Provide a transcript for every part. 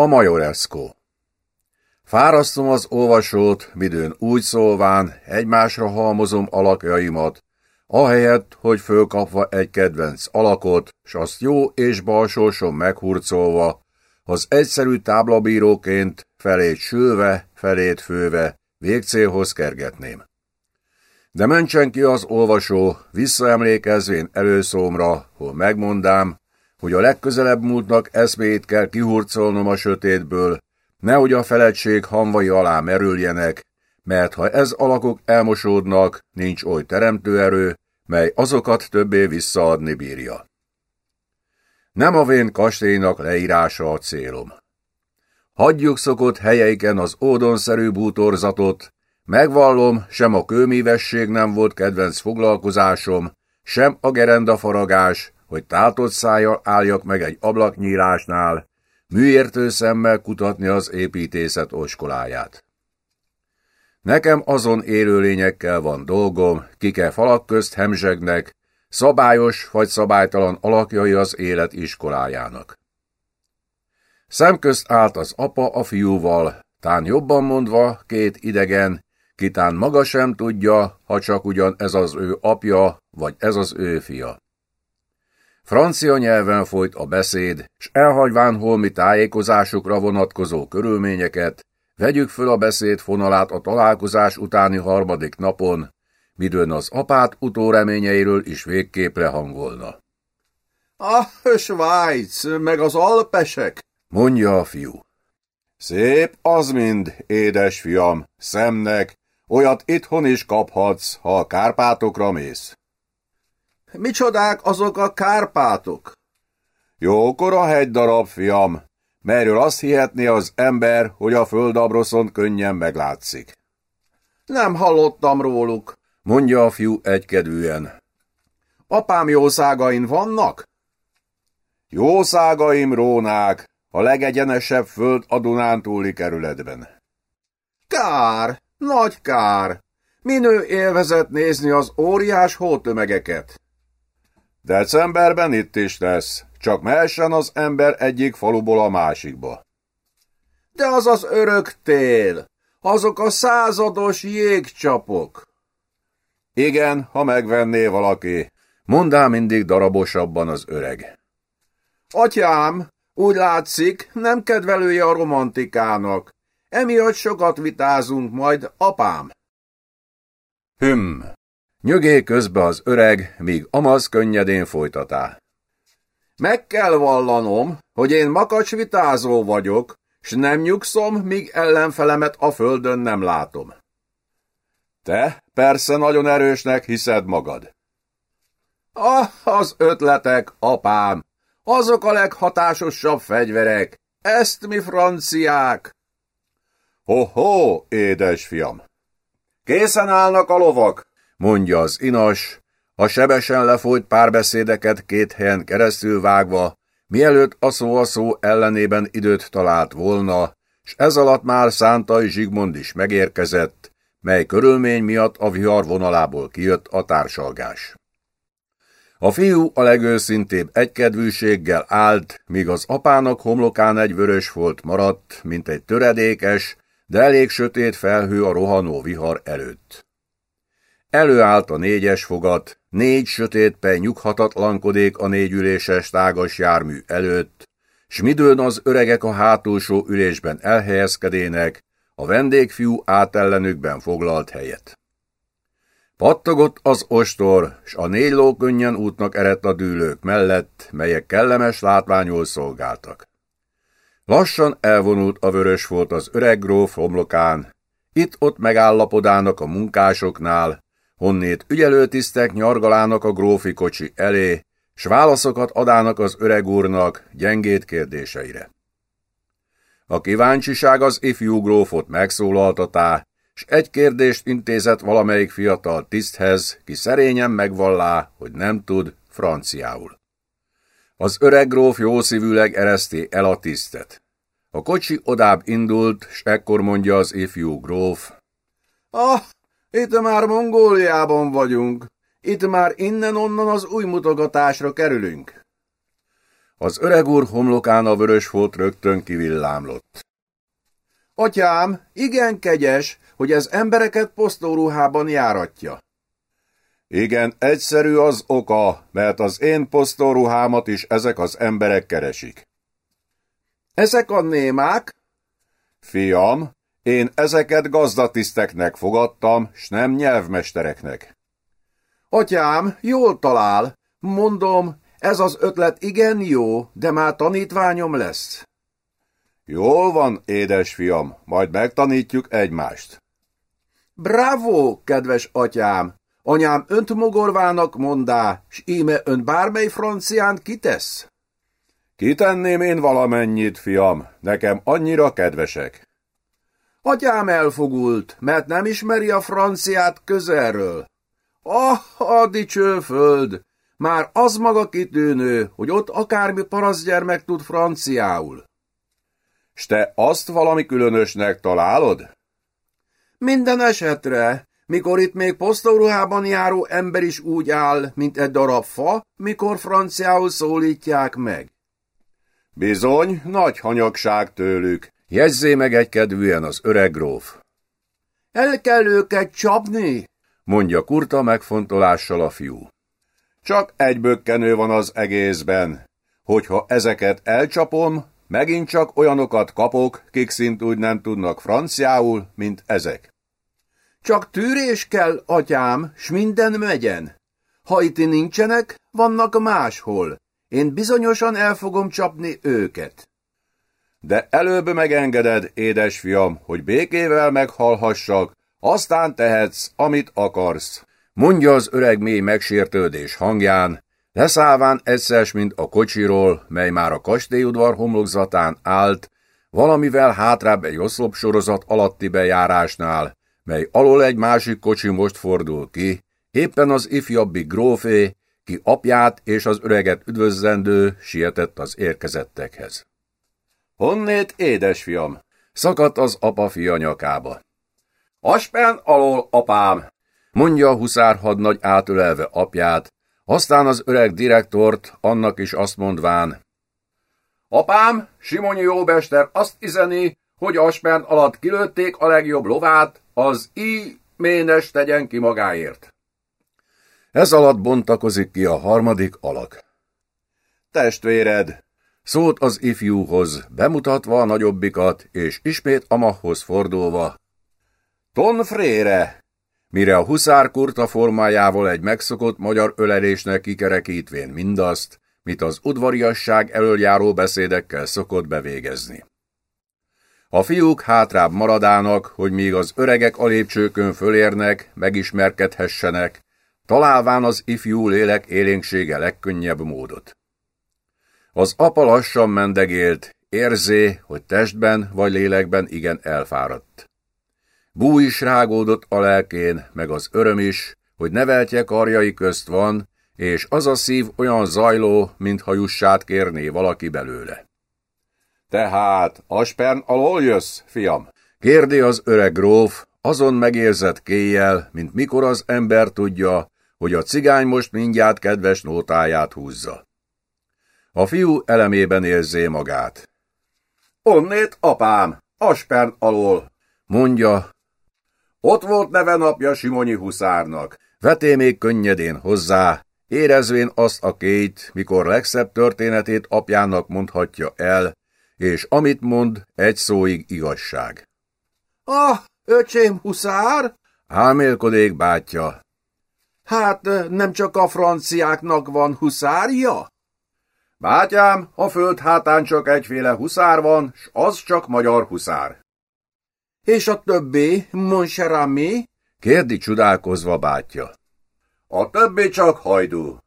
A Majoreszkó Fárasztom az olvasót, midőn úgy szólván egymásra halmozom alakjaimat, ahelyett, hogy fölkapva egy kedvenc alakot, s azt jó és balsóson meghurcolva, az egyszerű táblabíróként felét sülve, felét főve, végcélhoz kergetném. De mentsen ki az olvasó, visszaemlékezvén előszómra, hol megmondám, hogy a legközelebb múltnak eszmét kell kihurcolnom a sötétből, nehogy a feletség hamvai alá merüljenek, mert ha ez alakok elmosódnak, nincs oly teremtőerő, mely azokat többé visszaadni bírja. Nem a vén kastélynak leírása a célom. Hagyjuk szokott helyeiken az ódonszerű bútorzatot, megvallom, sem a kőmívesség nem volt kedvenc foglalkozásom, sem a gerendafaragás, hogy tátott szájjal álljak meg egy ablaknyílásnál, műértő szemmel kutatni az építészet oskoláját. Nekem azon élőlényekkel van dolgom, kike falak közt hemzsegnek, szabályos vagy szabálytalan alakjai az élet iskolájának. Szemközt állt az apa a fiúval, tán jobban mondva két idegen, kitán maga sem tudja, ha csak ugyan ez az ő apja, vagy ez az ő fia. Francia nyelven folyt a beszéd, s elhagyván holmi tájékozásukra vonatkozó körülményeket, vegyük föl a beszéd fonalát a találkozás utáni harmadik napon, midőn az apát utóreményeiről is végképp lehangolna. A Svájc, meg az Alpesek, mondja a fiú. Szép az mind, édes fiam, szemnek, olyat itthon is kaphatsz, ha a Kárpátokra mész. Micsodák azok a Kárpátok? Jókor a hegy darab, fiam, melyről azt hihetné az ember, hogy a földabroszon könnyen meglátszik. Nem hallottam róluk, mondja a fiú egykedvűen. Apám jószágain vannak? Jószágaim rónák, a legegyenesebb föld a Dunántúli kerületben. Kár, nagy kár. Minő élvezet nézni az óriás hótömegeket. Decemberben itt is lesz, csak mehessen az ember egyik faluból a másikba. De az az örök tél, azok a százados jégcsapok. Igen, ha megvenné valaki, mondá mindig darabosabban az öreg. Atyám, úgy látszik, nem kedvelője a romantikának. Emiatt sokat vitázunk majd, apám. Hüm, nyögé közbe az öreg, míg amaz könnyedén folytatá. Meg kell vallanom, hogy én makacs vitázó vagyok, s nem nyugszom, míg ellenfelemet a földön nem látom. Te persze nagyon erősnek hiszed magad. Ah, az ötletek, apám, azok a leghatásosabb fegyverek. Ezt mi franciák? Ho-ho, édesfiam! Készen állnak a lovak, mondja az inas, a sebesen lefolyt párbeszédeket két helyen keresztül vágva, mielőtt a szó a szó ellenében időt talált volna, s ez alatt már Szántai Zsigmond is megérkezett, mely körülmény miatt a vihar vonalából kijött a társalgás. A fiú a legőszintébb egykedvűséggel állt, míg az apának homlokán egy vörös folt maradt, mint egy töredékes, de elég sötét felhő a rohanó vihar előtt. Előállt a négyes fogat, négy sötét pej nyughatatlankodik a négyüléses tágas jármű előtt, s midőn az öregek a hátulsó ülésben elhelyezkedének, a vendégfiú átellenükben foglalt helyet. Pattogott az ostor, s a négy ló könnyen útnak eredt a dűlők mellett, melyek kellemes látványul szolgáltak. Lassan elvonult a vörös volt az öreg gróf homlokán, itt-ott megállapodának a munkásoknál, honnét ügyelőtisztek nyargalának a grófi kocsi elé, s válaszokat adának az öreg úrnak gyengét kérdéseire. A kíváncsiság az ifjú grófot megszólaltatá, s egy kérdést intézett valamelyik fiatal tiszthez, ki szerényen megvallá, hogy nem tud franciául. Az öreg gróf jószívűleg ereszté el a tisztet. A kocsi odább indult, s ekkor mondja az ifjú gróf. Ah, itt már Mongóliában vagyunk. Itt már innen-onnan az új mutogatásra kerülünk. Az öreg úr homlokán a vörös folt rögtön kivillámlott. Atyám, igen kegyes, hogy ez embereket posztóruhában járatja. Igen, egyszerű az oka, mert az én posztóruhámat is ezek az emberek keresik. Ezek a némák? Fiam, én ezeket gazdatiszteknek fogadtam, s nem nyelvmestereknek. Atyám, jól talál. Mondom, ez az ötlet igen jó, de már tanítványom lesz. Jól van, édesfiam, majd megtanítjuk egymást. Bravo, kedves atyám! Anyám önt mogorvának mondá, s íme ön bármely francián kitesz? Kitenném én valamennyit, fiam, nekem annyira kedvesek. Atyám elfogult, mert nem ismeri a franciát közelről. Ah, a dicső föld! Már az maga kitűnő, hogy ott akármi parasztgyermek tud franciául. S te azt valami különösnek találod? Minden esetre, mikor itt még posztóruhában járó ember is úgy áll, mint egy darab fa, mikor franciául szólítják meg. Bizony, nagy hanyagság tőlük. Jegyzzé meg egy kedvűen az öreg gróf. El kell őket csapni, mondja kurta megfontolással a fiú. Csak egy bökkenő van az egészben. Hogyha ezeket elcsapom, megint csak olyanokat kapok, kik szint úgy nem tudnak franciául, mint ezek. Csak tűrés kell, atyám, s minden megyen. Ha itt nincsenek, vannak máshol. Én bizonyosan el fogom csapni őket. De előbb megengeded, édesfiam, hogy békével meghalhassak, aztán tehetsz, amit akarsz. Mondja az öreg mély megsértődés hangján, leszállván egyszer, mint a kocsiról, mely már a kastélyudvar homlokzatán állt, valamivel hátrább egy oszlopsorozat alatti bejárásnál, mely alól egy másik kocsi most fordul ki, éppen az ifjabbi grófé, ki apját és az öreget üdvözlendő sietett az érkezettekhez. Honnét, édesfiam? Szakadt az apa fia nyakába. Aspen alól, apám! Mondja a huszár átölelve apját, aztán az öreg direktort, annak is azt mondván. Apám, Simonyi Jóbester azt izeni, hogy Aspen alatt kilőtték a legjobb lovát, az I ménes tegyen ki magáért. Ez alatt bontakozik ki a harmadik alak. Testvéred, szólt az ifjúhoz, bemutatva a nagyobbikat, és ismét Amahhoz fordulva. Ton frére! Mire a huszár kurta formájával egy megszokott magyar ölelésnek kikerekítvén mindazt, mit az udvariasság elöljáró beszédekkel szokott bevégezni. A fiúk hátrább maradának, hogy míg az öregek a lépcsőkön fölérnek, megismerkedhessenek, találván az ifjú lélek élénksége legkönnyebb módot. Az apa lassan mendegélt, érzé, hogy testben vagy lélekben igen elfáradt. Bú is rágódott a lelkén, meg az öröm is, hogy neveltje karjai közt van, és az a szív olyan zajló, mintha jussát kérné valaki belőle. Tehát, Aspern alól jössz, fiam? Kérdi az öreg gróf, azon megérzett kéjjel, mint mikor az ember tudja, hogy a cigány most mindjárt kedves nótáját húzza. A fiú elemében érzé magát. Onnét, apám, Aspern alól, mondja. Ott volt neve napja Simonyi huszárnak. Veté még könnyedén hozzá, érezvén azt a két, mikor legszebb történetét apjának mondhatja el, és amit mond, egy szóig igazság. Ah, öcsém huszár? Álmélkodék bátyja. Hát nem csak a franciáknak van huszárja? Bátyám, a föld hátán csak egyféle huszár van, s az csak magyar huszár. És a többi, Monserami? Kérdi csodálkozva bátyja. A többi csak hajdú.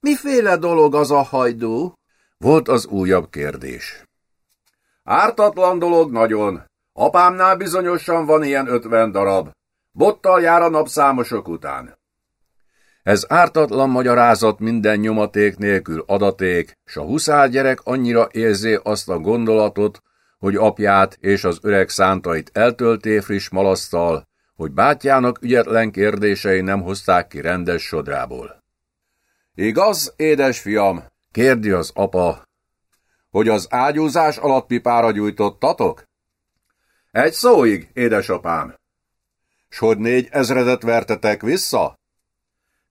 Miféle dolog az a hajdú? Volt az újabb kérdés. Ártatlan dolog nagyon. Apámnál bizonyosan van ilyen ötven darab. Bottal jár a napszámosok után. Ez ártatlan magyarázat minden nyomaték nélkül adaték, s a huszár gyerek annyira érzi azt a gondolatot, hogy apját és az öreg szántait eltölté friss malasztal, hogy bátyjának ügyetlen kérdései nem hozták ki rendes sodrából. Igaz, édesfiam? kérdi az apa, hogy az ágyúzás alatt pipára gyújtottatok? Egy szóig, édesapám. S hogy négy ezredet vertetek vissza?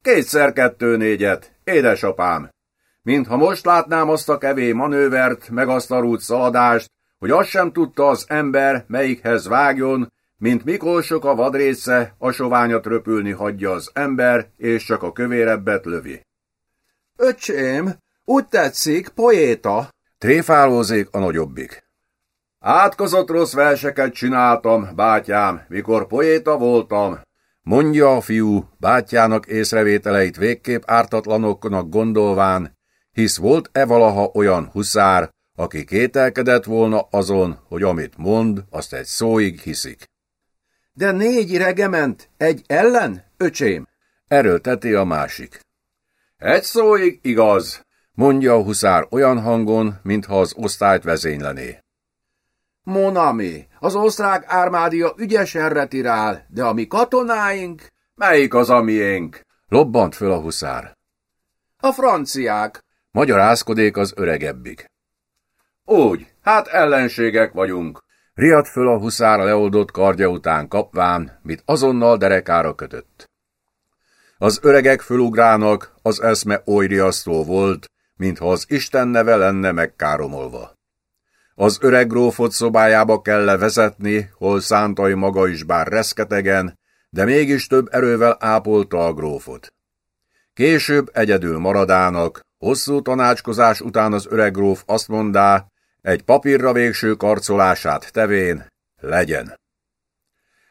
Kétszer kettő négyet, édesapám. Mintha most látnám azt a kevé manővert, meg azt a rút szaladást, hogy azt sem tudta az ember, melyikhez vágjon, mint mikor sok a vadrésze, a soványat röpülni hagyja az ember, és csak a kövérebbet lövi. Öcsém, úgy tetszik, poéta. Tréfálózik a nagyobbik. Átkozott rossz verseket csináltam, bátyám, mikor poéta voltam. Mondja a fiú, bátyjának észrevételeit végképp ártatlanoknak gondolván, hisz volt-e valaha olyan huszár, aki kételkedett volna azon, hogy amit mond, azt egy szóig hiszik. De négy regement, egy ellen, öcsém? Erőlteti a másik. Egy szóig igaz, mondja a huszár olyan hangon, mintha az osztályt vezénylené. Monami, az osztrák ármádia ügyesen retirál, de a mi katonáink... Melyik az a miénk? Lobbant föl a huszár. A franciák. Magyarázkodék az öregebbik. Úgy, hát ellenségek vagyunk. Riadt föl a huszára leoldott kardja után kapván, mit azonnal derekára kötött. Az öregek fölugrának, az eszme oly riasztó volt, mintha az Isten neve lenne megkáromolva. Az öreg grófot szobájába kell levezetni, hol szántai maga is bár reszketegen, de mégis több erővel ápolta a grófot. Később egyedül maradának, hosszú tanácskozás után az öreg gróf azt mondá, egy papírra végső karcolását tevén, legyen.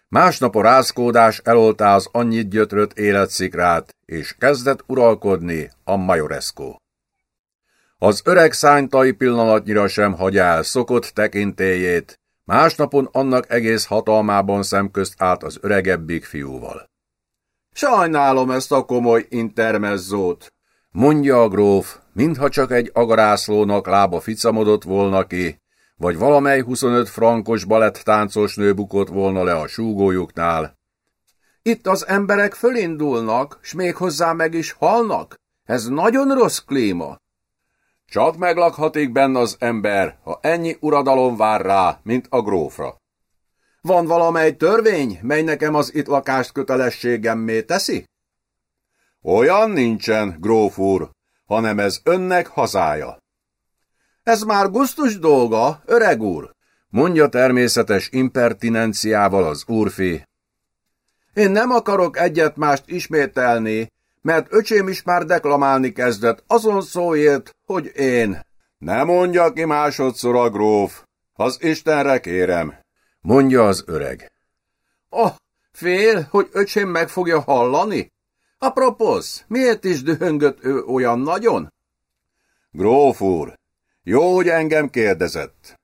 Másnap a rázkódás eloltá az annyit gyötrött életszikrát, és kezdett uralkodni a majoreszkó. Az öreg szánytai pillanatnyira sem hagy el szokott tekintélyét, másnapon annak egész hatalmában szemközt állt az öregebbik fiúval. Sajnálom ezt a komoly intermezzót, mondja a gróf, mintha csak egy agarászlónak lába ficamodott volna ki, vagy valamely 25 frankos balett táncos nő bukott volna le a súgójuknál. Itt az emberek fölindulnak, s még hozzá meg is halnak. Ez nagyon rossz klíma. Csak meglakhatik benne az ember, ha ennyi uradalom vár rá, mint a grófra. Van valamely törvény, mely nekem az itt lakást kötelességemmé teszi? Olyan nincsen, gróf úr, hanem ez önnek hazája. Ez már gusztus dolga, öreg úr, mondja természetes impertinenciával az úrfi. Én nem akarok egyet-mást ismételni, mert öcsém is már deklamálni kezdett azon szóért, hogy én. Ne mondja ki másodszor a gróf, az Istenre kérem, mondja az öreg. Oh, fél, hogy öcsém meg fogja hallani? Apropos, miért is dühöngött ő olyan nagyon? Gróf úr, jó, hogy engem kérdezett.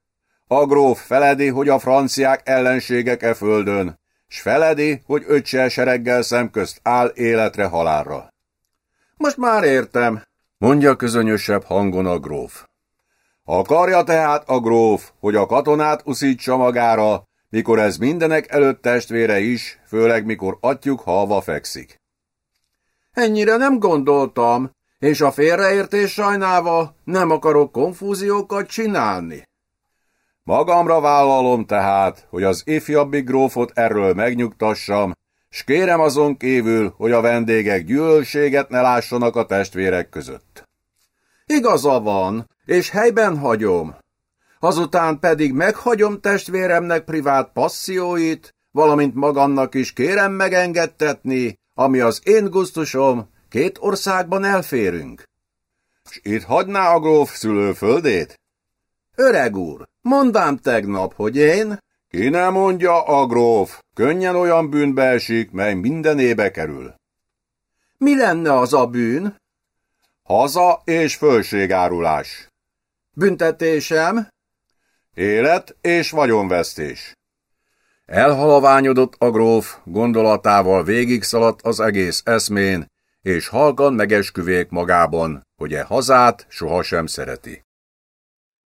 A gróf feledi, hogy a franciák ellenségek e földön, s feledi, hogy öccse sereggel szemközt áll életre halálra. Most már értem, mondja közönösebb hangon a gróf. Akarja tehát a gróf, hogy a katonát uszítsa magára, mikor ez mindenek előtt testvére is, főleg mikor atyuk halva fekszik. Ennyire nem gondoltam, és a félreértés sajnálva nem akarok konfúziókat csinálni. Magamra vállalom tehát, hogy az ifjabbi grófot erről megnyugtassam, s kérem azon kívül, hogy a vendégek gyűlölséget ne lássanak a testvérek között. Igaza van, és helyben hagyom. Azután pedig meghagyom testvéremnek privát passzióit, valamint magamnak is kérem megengedtetni, ami az én gusztusom, két országban elférünk. S itt hagyná a gróf szülőföldét? Öreg úr, mondám tegnap, hogy én... Ki nem mondja a gróf, könnyen olyan bűnbe esik, mely mindenébe kerül. Mi lenne az a bűn? Haza és fölségárulás. Büntetésem? Élet és vagyonvesztés. Elhalaványodott a gróf, gondolatával végig szaladt az egész eszmén, és halkan megesküvék magában, hogy e hazát sohasem szereti.